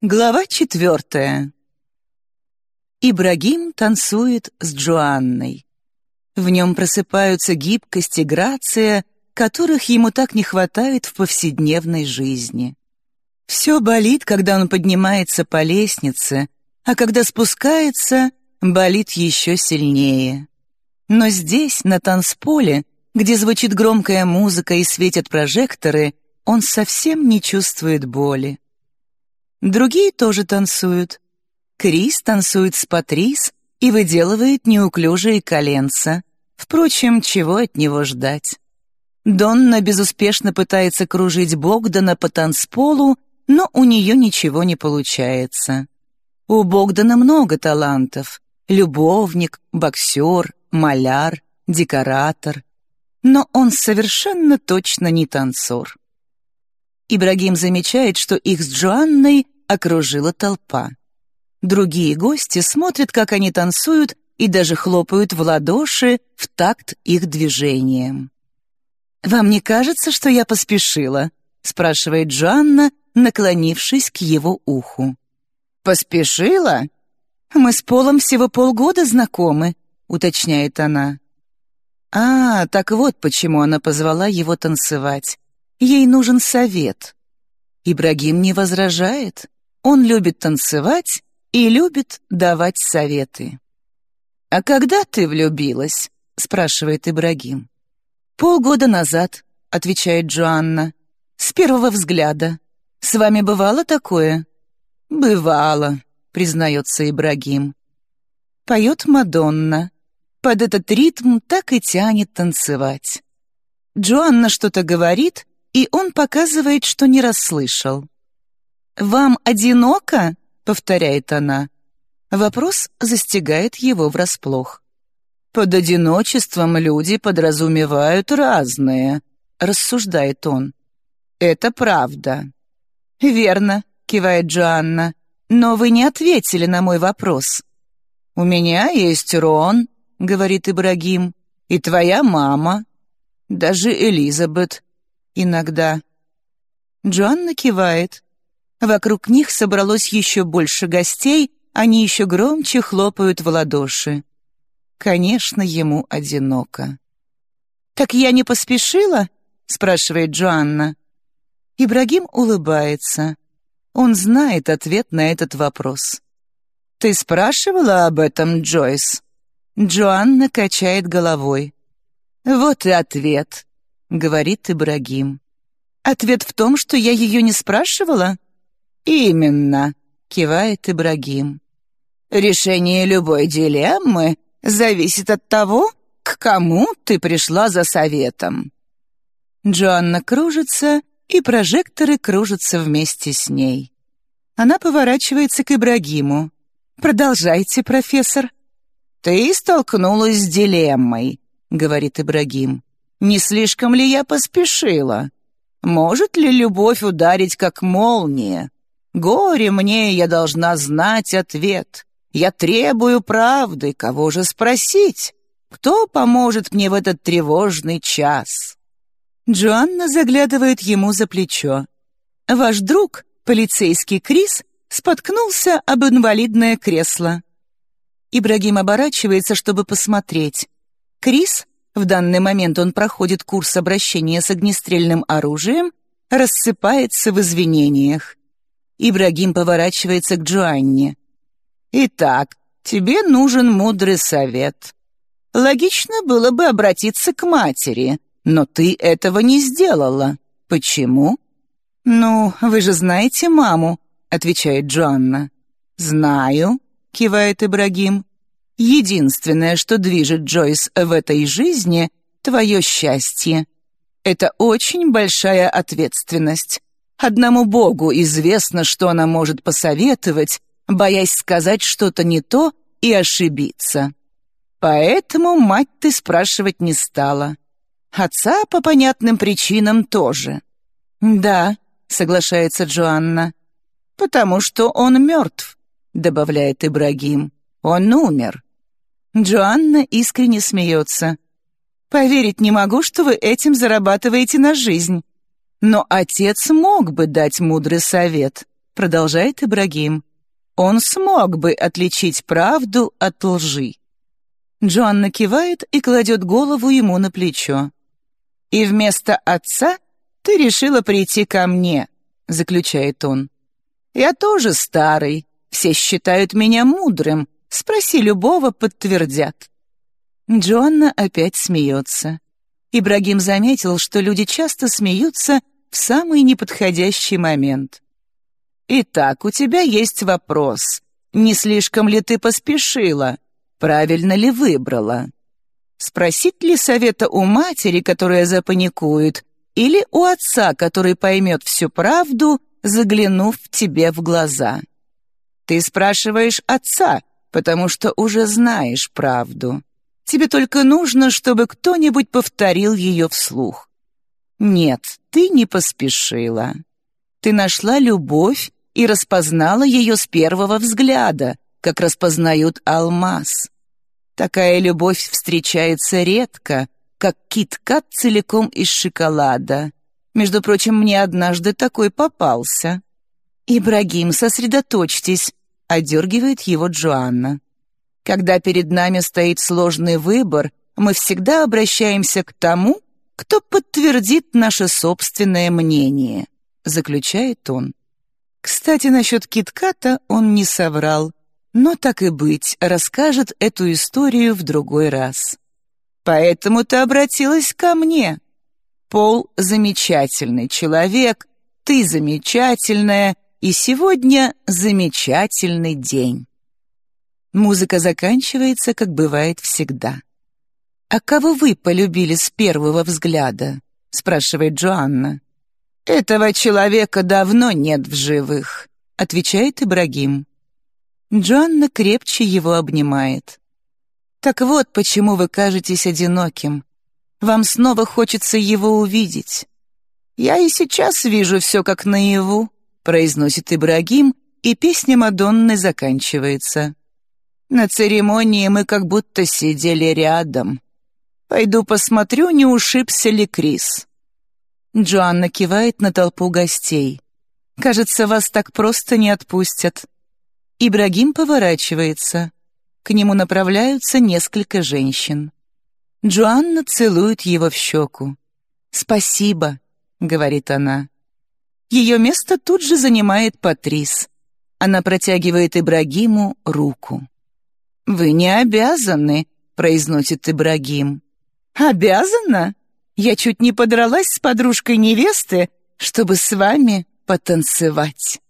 Глава четвертая. Ибрагим танцует с Джоанной. В нем просыпаются гибкость и грация, которых ему так не хватает в повседневной жизни. Все болит, когда он поднимается по лестнице, а когда спускается, болит еще сильнее. Но здесь, на танцполе, где звучит громкая музыка и светят прожекторы, он совсем не чувствует боли. Другие тоже танцуют. Крис танцует с Патрис и выделывает неуклюжие коленца. Впрочем, чего от него ждать? Донна безуспешно пытается кружить Богдана по танцполу, но у нее ничего не получается. У Богдана много талантов. Любовник, боксер, маляр, декоратор. Но он совершенно точно не танцор. Ибрагим замечает, что их с Джоанной окружила толпа. Другие гости смотрят, как они танцуют, и даже хлопают в ладоши в такт их движениям. «Вам не кажется, что я поспешила?» — спрашивает Джоанна, наклонившись к его уху. «Поспешила?» «Мы с Полом всего полгода знакомы», — уточняет она. А, так вот почему она позвала его танцевать. Ей нужен совет. Ибрагим не возражает. Он любит танцевать и любит давать советы. «А когда ты влюбилась?» — спрашивает Ибрагим. «Полгода назад», — отвечает Джоанна. «С первого взгляда. С вами бывало такое?» «Бывало», — признается Ибрагим. Поет Мадонна. Под этот ритм так и тянет танцевать. Джоанна что-то говорит, и он показывает, что не расслышал. «Вам одиноко?» — повторяет она. Вопрос застигает его врасплох. «Под одиночеством люди подразумевают разное», — рассуждает он. «Это правда». «Верно», — кивает Джоанна. «Но вы не ответили на мой вопрос». «У меня есть Рон», — говорит Ибрагим, — «и твоя мама, даже Элизабет, иногда. Джоанна кивает. Вокруг них собралось еще больше гостей, они еще громче хлопают в ладоши. Конечно, ему одиноко. «Так я не поспешила?» — спрашивает Джоанна. Ибрагим улыбается. Он знает ответ на этот вопрос. «Ты спрашивала об этом, Джойс?» Джоанна качает головой. «Вот и ответ. — говорит Ибрагим. «Ответ в том, что я ее не спрашивала?» «Именно», — кивает Ибрагим. «Решение любой дилеммы зависит от того, к кому ты пришла за советом». Джоанна кружится, и прожекторы кружатся вместе с ней. Она поворачивается к Ибрагиму. «Продолжайте, профессор». «Ты столкнулась с дилеммой», — говорит Ибрагим. Не слишком ли я поспешила? Может ли любовь ударить, как молния? Горе мне, я должна знать ответ. Я требую правды, кого же спросить? Кто поможет мне в этот тревожный час?» Джоанна заглядывает ему за плечо. «Ваш друг, полицейский Крис, споткнулся об инвалидное кресло». Ибрагим оборачивается, чтобы посмотреть. Крис в данный момент он проходит курс обращения с огнестрельным оружием, рассыпается в извинениях. Ибрагим поворачивается к Джоанне. «Итак, тебе нужен мудрый совет. Логично было бы обратиться к матери, но ты этого не сделала. Почему?» «Ну, вы же знаете маму», — отвечает Джоанна. «Знаю», — кивает Ибрагим. Единственное, что движет Джойс в этой жизни — твое счастье. Это очень большая ответственность. Одному Богу известно, что она может посоветовать, боясь сказать что-то не то и ошибиться. Поэтому мать ты спрашивать не стала. Отца по понятным причинам тоже. «Да», — соглашается Джоанна. «Потому что он мертв», — добавляет Ибрагим. «Он умер. Джоанна искренне смеется. «Поверить не могу, что вы этим зарабатываете на жизнь. Но отец мог бы дать мудрый совет», продолжает Ибрагим. Он смог бы отличить правду от лжи. Джоанна кивает и кладет голову ему на плечо. «И вместо отца ты решила прийти ко мне», — заключает он. «Я тоже старый, все считают меня мудрым, спроси любого, подтвердят». Джоанна опять смеется. Ибрагим заметил, что люди часто смеются в самый неподходящий момент. «Итак, у тебя есть вопрос. Не слишком ли ты поспешила? Правильно ли выбрала? Спросить ли совета у матери, которая запаникует, или у отца, который поймет всю правду, заглянув тебе в глаза? Ты спрашиваешь отца, потому что уже знаешь правду. Тебе только нужно, чтобы кто-нибудь повторил ее вслух. Нет, ты не поспешила. Ты нашла любовь и распознала ее с первого взгляда, как распознают алмаз. Такая любовь встречается редко, как кит-кат целиком из шоколада. Между прочим, мне однажды такой попался. «Ибрагим, сосредоточьтесь», — одергивает его Джоанна. «Когда перед нами стоит сложный выбор, мы всегда обращаемся к тому, кто подтвердит наше собственное мнение», — заключает он. Кстати, насчет Китката он не соврал, но так и быть, расскажет эту историю в другой раз. Поэтому ты обратилась ко мне. Пол — замечательный человек, ты замечательная, и сегодня замечательный день. Музыка заканчивается, как бывает всегда. «А кого вы полюбили с первого взгляда?» — спрашивает Джоанна. «Этого человека давно нет в живых», — отвечает Ибрагим. Джоанна крепче его обнимает. «Так вот, почему вы кажетесь одиноким. Вам снова хочется его увидеть». «Я и сейчас вижу все как наяву», — произносит Ибрагим, и песня Мадонны заканчивается. «На церемонии мы как будто сидели рядом. Пойду посмотрю, не ушибся ли Крис». Джоанна кивает на толпу гостей. «Кажется, вас так просто не отпустят». Ибрагим поворачивается. К нему направляются несколько женщин. Джоанна целует его в щеку. «Спасибо», — говорит она. Ее место тут же занимает Патрис. Она протягивает Ибрагиму руку. «Вы не обязаны», — произносит Ибрагим. «Обязана?» Я чуть не подралась с подружкой невесты, чтобы с вами потанцевать.